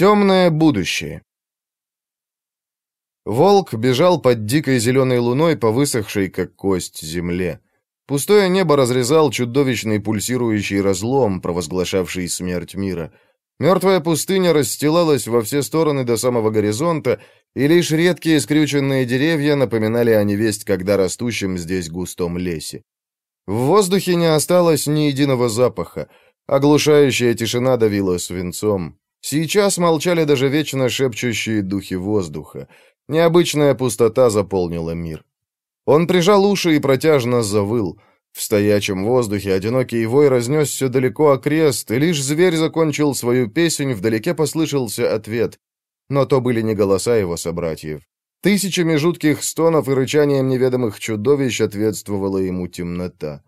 Темное будущее. Волк бежал под дикой зеленой луной по высохшей, как кость, земле. Пустое небо разрезал чудовищный пульсирующий разлом, провозглашавший смерть мира. Мертвая пустыня расстилалась во все стороны до самого горизонта, и лишь редкие скрюченные деревья напоминали о невесть, когда растущем здесь густом лесе. В воздухе не осталось ни единого запаха. Оглушающая тишина давила свинцом. Сейчас молчали даже вечно шепчущие духи воздуха. Необычная пустота заполнила мир. Он прижал уши и протяжно завыл. В стоячем воздухе одинокий вой разнесся далеко окрест, и лишь зверь закончил свою песнь, вдалеке послышался ответ. Но то были не голоса его собратьев. Тысячами жутких стонов и рычанием неведомых чудовищ ответствовала ему темнота.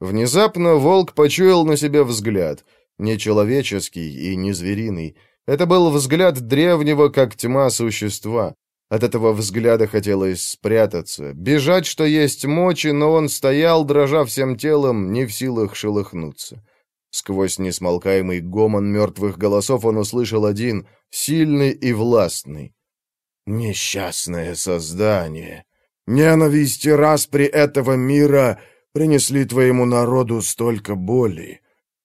Внезапно волк почуял на себе взгляд, нечеловеческий и не звериный. Это был взгляд древнего, как тьма, существа. От этого взгляда хотелось спрятаться, бежать, что есть мочи, но он стоял, дрожа всем телом, не в силах шелохнуться. Сквозь несмолкаемый гомон мертвых голосов он услышал один, сильный и властный. «Несчастное создание! Ненависть и распри этого мира принесли твоему народу столько боли.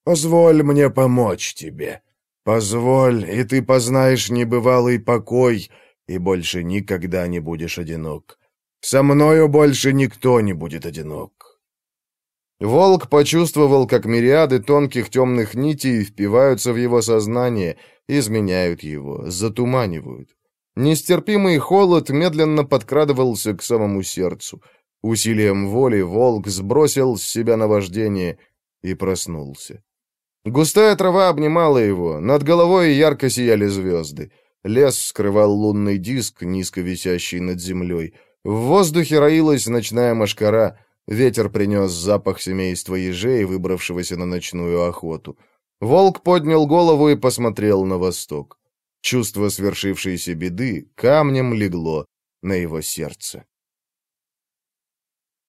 Позволь мне помочь тебе. Позволь, и ты познаешь небывалый покой — и больше никогда не будешь одинок. Со мною больше никто не будет одинок». Волк почувствовал, как мириады тонких темных нитей впиваются в его сознание, изменяют его, затуманивают. Нестерпимый холод медленно подкрадывался к самому сердцу. Усилием воли волк сбросил с себя наваждение и проснулся. Густая трава обнимала его, над головой ярко сияли звезды. Лес скрывал лунный диск, низко висящий над землей. В воздухе роилась ночная мошкара. Ветер принес запах семейства ежей, выбравшегося на ночную охоту. Волк поднял голову и посмотрел на восток. Чувство свершившейся беды камнем легло на его сердце.